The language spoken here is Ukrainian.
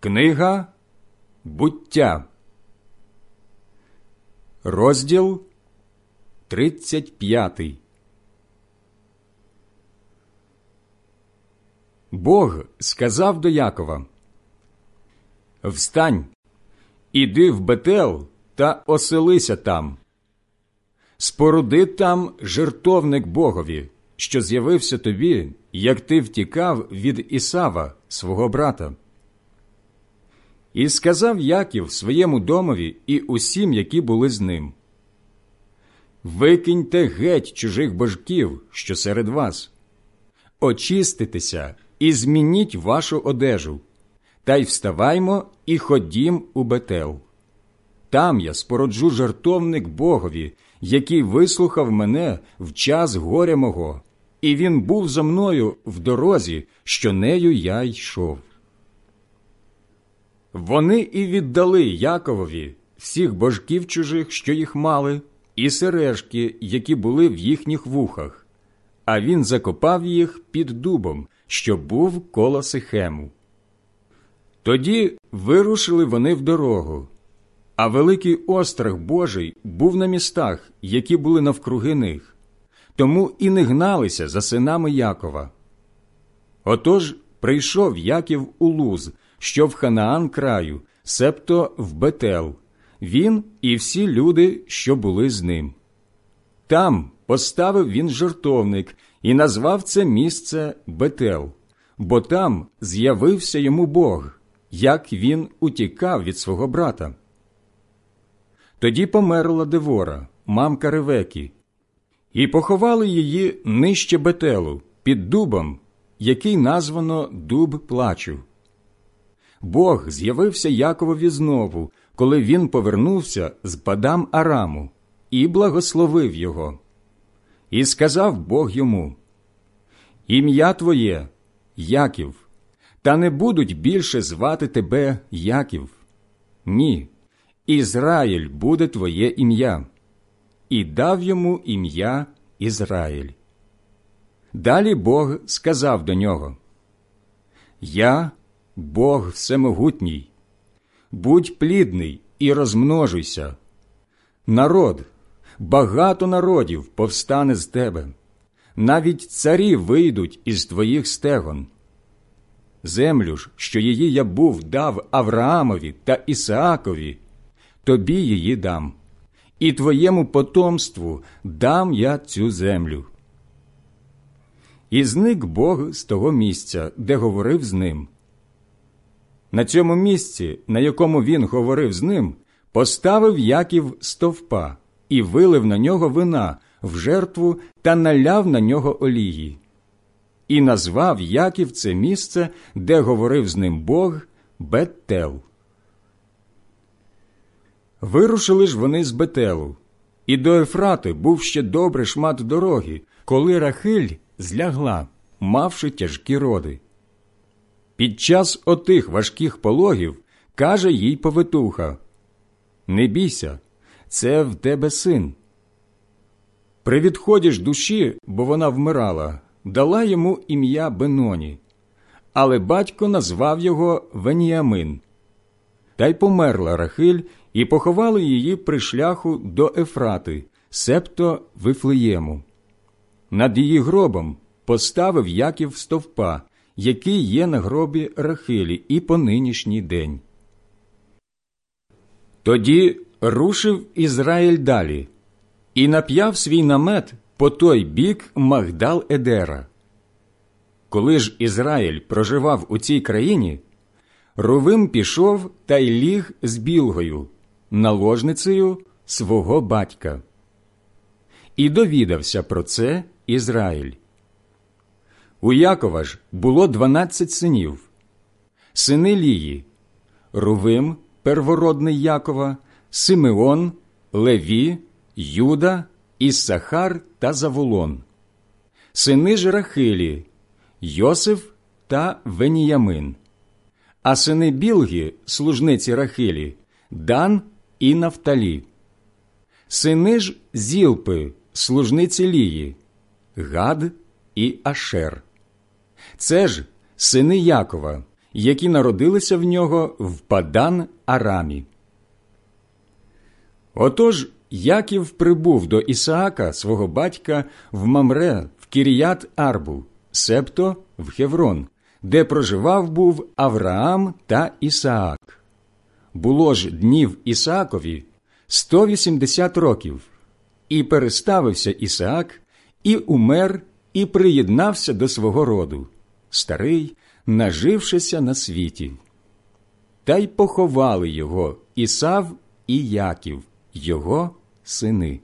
Книга буття, розділ 35 Бог сказав до Якова Встань, іди в Бетел та оселися там. Споруди там жертовник Богові, що з'явився тобі, як ти втікав від Ісава, свого брата. І сказав Яків своєму домові і усім, які були з ним. Викиньте геть чужих божків, що серед вас, очиститеся і змініть вашу одежу, та й вставаймо і ходім у Бетел. Там я спороджу жартовник Богові, який вислухав мене в час горя мого, і він був за мною в дорозі, що нею я йшов. Вони і віддали Яковові всіх божків чужих, що їх мали, і сережки, які були в їхніх вухах, а він закопав їх під дубом, що був коло Сихему. Тоді вирушили вони в дорогу, а великий острах Божий був на містах, які були навкруги них, тому і не гналися за синами Якова. Отож прийшов Яків у Луз, що в Ханаан краю, себто в Бетел, він і всі люди, що були з ним. Там поставив він жертовник і назвав це місце Бетел, бо там з'явився йому Бог, як він утікав від свого брата. Тоді померла Девора, мамка Ревекі, і поховали її нижче Бетелу, під дубом, який названо Дуб плачу. Бог з'явився Яковові знову, коли він повернувся з Падам Араму, і благословив його. І сказав Бог йому: Ім'я твоє, Яків, та не будуть більше звати тебе Яків. Ні, Ізраїль буде твоє ім'я, і дав йому ім'я Ізраїль. Далі Бог сказав до нього: Я Бог всемогутній, будь плідний і розмножуйся. Народ, багато народів повстане з тебе, навіть царі вийдуть із твоїх стегон. Землю ж, що її я був дав Авраамові та Ісаакові, тобі її дам, і твоєму потомству дам я цю землю. І зник Бог з того місця, де говорив з ним. На цьому місці, на якому він говорив з ним, поставив Яків стовпа і вилив на нього вина в жертву та наляв на нього олії. І назвав Яків це місце, де говорив з ним Бог Бетел. Вирушили ж вони з Бетелу, і до Ефрати був ще добрий шмат дороги, коли Рахиль злягла, мавши тяжкі роди. Під час отих важких пологів каже їй повитуха Не бійся, це в тебе син. При відході ж душі, бо вона вмирала, дала йому ім'я Беноні, але батько назвав його Веніамин. Та й померла Рахиль, і поховали її при шляху до Ефрати, септо Вифлеєму. Над її гробом поставив Яків стовпа який є на гробі Рахилі і по нинішній день. Тоді рушив Ізраїль далі і нап'яв свій намет по той бік Магдал Едера. Коли ж Ізраїль проживав у цій країні, Рувим пішов та й ліг з білгою, наложницею свого батька. І довідався про це Ізраїль. У Якова ж було дванадцять синів, сини Лії, Рувим, первородний Якова, Симеон, Леві, Юда, Іссахар та Заволон, сини ж Рахилі, Йосиф та Веніямин, а сини Білги, служниці Рахилі, Дан і Нафталі, сини ж Зілпи, служниці Лії, Гад і Ашер. Це ж сини Якова, які народилися в нього в Падан Арамі. Отож Яків прибув до Ісаака, свого батька, в Мамре, в Кіріят Арбу, себто в Хеврон, де проживав був Авраам та Ісаак. Було ж днів Ісаакові 180 років, і переставився Ісаак, і умер, і приєднався до свого роду, старий, нажившися на світі. Та й поховали його Ісав і Яків, його сини.